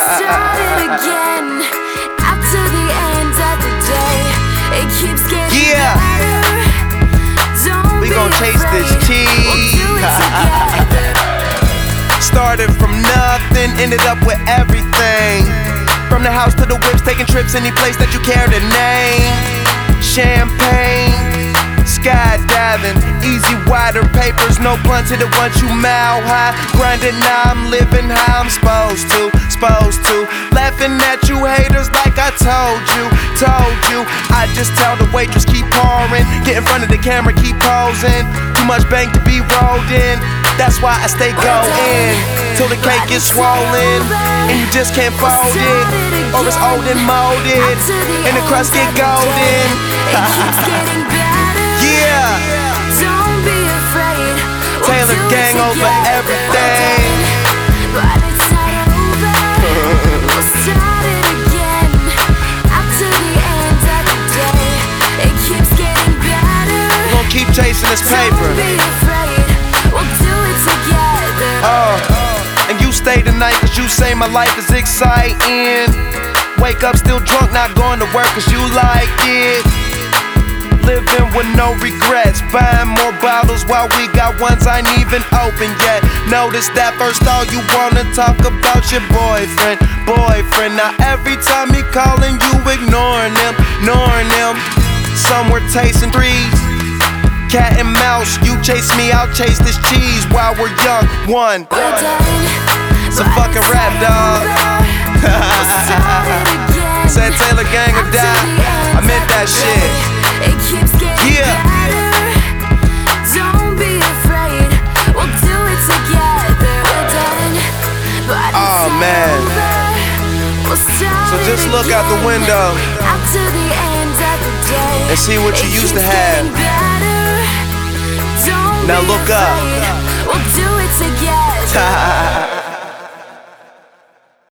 started we gon' taste this tea. Started from nothing, ended up with everything. From the house to the whips, taking trips any place that you care to name. Champagne skydiving, E-Z Wider papers, no blunt to the ones you mile high. Grinding now, I'm living how I'm supposed to, supposed to. Laughing at you haters like I told you, told you. I just tell the waitress keep pouring, get in front of the camera, keep posing. Too much bank to be rolled in. That's why I stay going till the cake is swollen and you just can't fold it, or it's old and molded and the crust get golden. gang over everything. But it's not over. We'll start it again. Out to the end of the day. It keeps getting better. Gonna keep chasing this paper. Don't be afraid. We'll do it together. Oh, and you stay tonight cause you say my life is exciting. Wake up still drunk, not going to work cause you like it. Living with no regrets, buying more bottles while we got ones I ain't even open yet. Notice that first all you wanna talk about your boyfriend, boyfriend. Now every time he calling you ignoring him, ignoring him. Somewhere tasting trees. Cat and mouse, you chase me, I'll chase this cheese while we're young. One. It's a fucking rap, dog. over. We'll start it. Said Taylor Gang or die. I meant that shit. Just look out the window Out to the end of the day. and see what you used to have. getting better. Don't Now look up.